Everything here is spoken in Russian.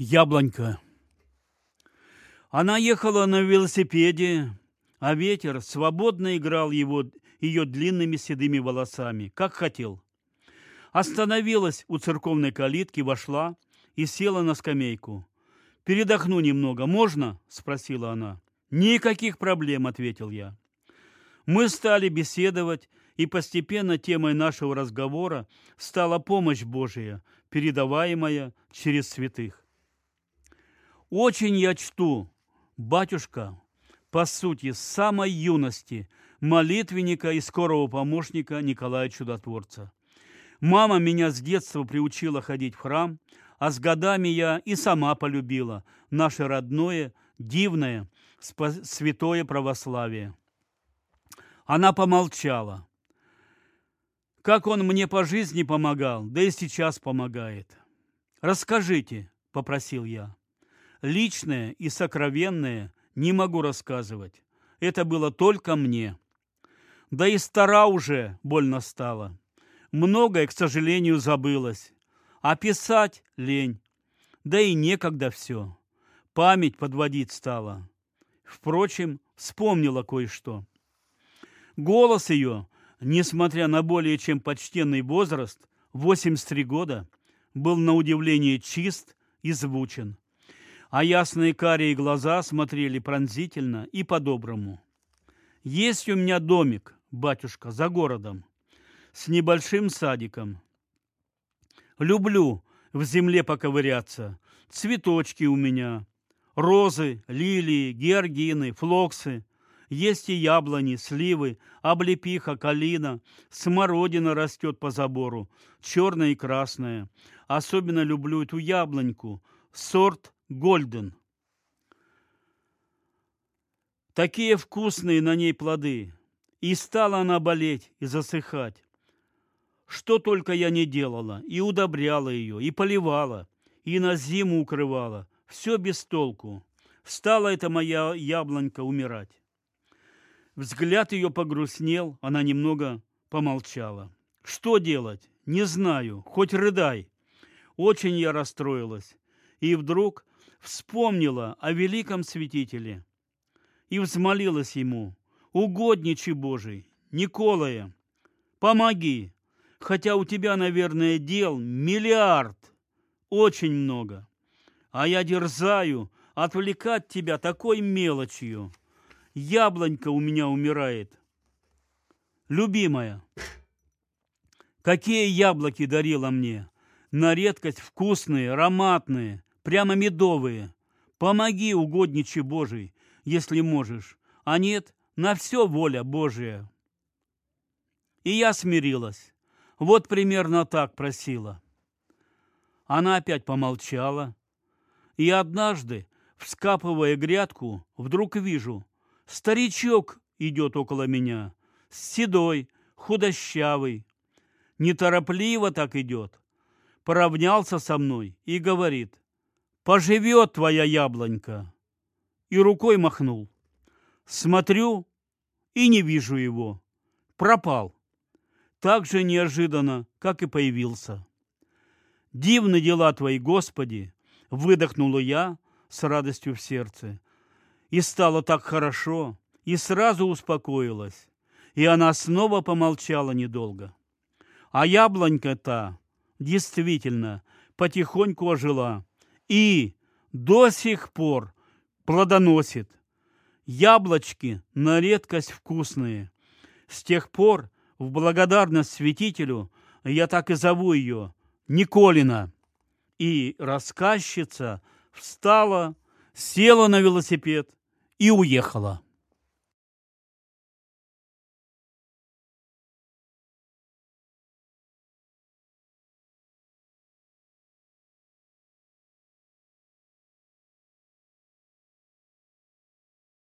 Яблонька. Она ехала на велосипеде, а ветер свободно играл его, ее длинными седыми волосами, как хотел. Остановилась у церковной калитки, вошла и села на скамейку. «Передохну немного, можно?» – спросила она. «Никаких проблем», – ответил я. Мы стали беседовать, и постепенно темой нашего разговора стала помощь Божия, передаваемая через святых. Очень я чту, батюшка, по сути, с самой юности молитвенника и скорого помощника Николая Чудотворца. Мама меня с детства приучила ходить в храм, а с годами я и сама полюбила наше родное, дивное, святое православие. Она помолчала. Как он мне по жизни помогал, да и сейчас помогает. «Расскажите», — попросил я. Личное и сокровенное не могу рассказывать. Это было только мне. Да и стара уже больно стала. Многое, к сожалению, забылось. А писать лень. Да и некогда все. Память подводить стала. Впрочем, вспомнила кое-что. Голос ее, несмотря на более чем почтенный возраст, 83 года, был на удивление чист и звучен а ясные карие глаза смотрели пронзительно и по-доброму. Есть у меня домик, батюшка, за городом, с небольшим садиком. Люблю в земле поковыряться, цветочки у меня, розы, лилии, георгины, флоксы, есть и яблони, сливы, облепиха, калина, смородина растет по забору, черная и красная. Особенно люблю эту яблоньку, сорт Гольден. Такие вкусные на ней плоды. И стала она болеть и засыхать. Что только я не делала, и удобряла ее, и поливала, и на зиму укрывала. Все без толку. Стала эта моя яблонька умирать. Взгляд ее погрустнел, она немного помолчала. Что делать? Не знаю, хоть рыдай. Очень я расстроилась. И вдруг вспомнила о великом святителе и взмолилась ему, угодничий Божий, Николая, помоги, хотя у тебя, наверное, дел миллиард, очень много, а я дерзаю отвлекать тебя такой мелочью. Яблонька у меня умирает. Любимая, какие яблоки дарила мне, на редкость вкусные, ароматные, прямо медовые. Помоги, угодничий Божий, если можешь, а нет, на все воля Божия. И я смирилась. Вот примерно так просила. Она опять помолчала, и однажды, вскапывая грядку, вдруг вижу, старичок идет около меня, седой, худощавый, неторопливо так идет, поравнялся со мной и говорит, поживет твоя яблонька. И рукой махнул. Смотрю и не вижу его. Пропал. Так же неожиданно, как и появился. Дивны дела твои, Господи, выдохнула я с радостью в сердце. И стало так хорошо, и сразу успокоилась. И она снова помолчала недолго. А яблонька та действительно потихоньку ожила и до сих пор плодоносит. Яблочки на редкость вкусные. С тех пор в благодарность святителю я так и зову ее Николина. И рассказчица встала, села на велосипед и уехала.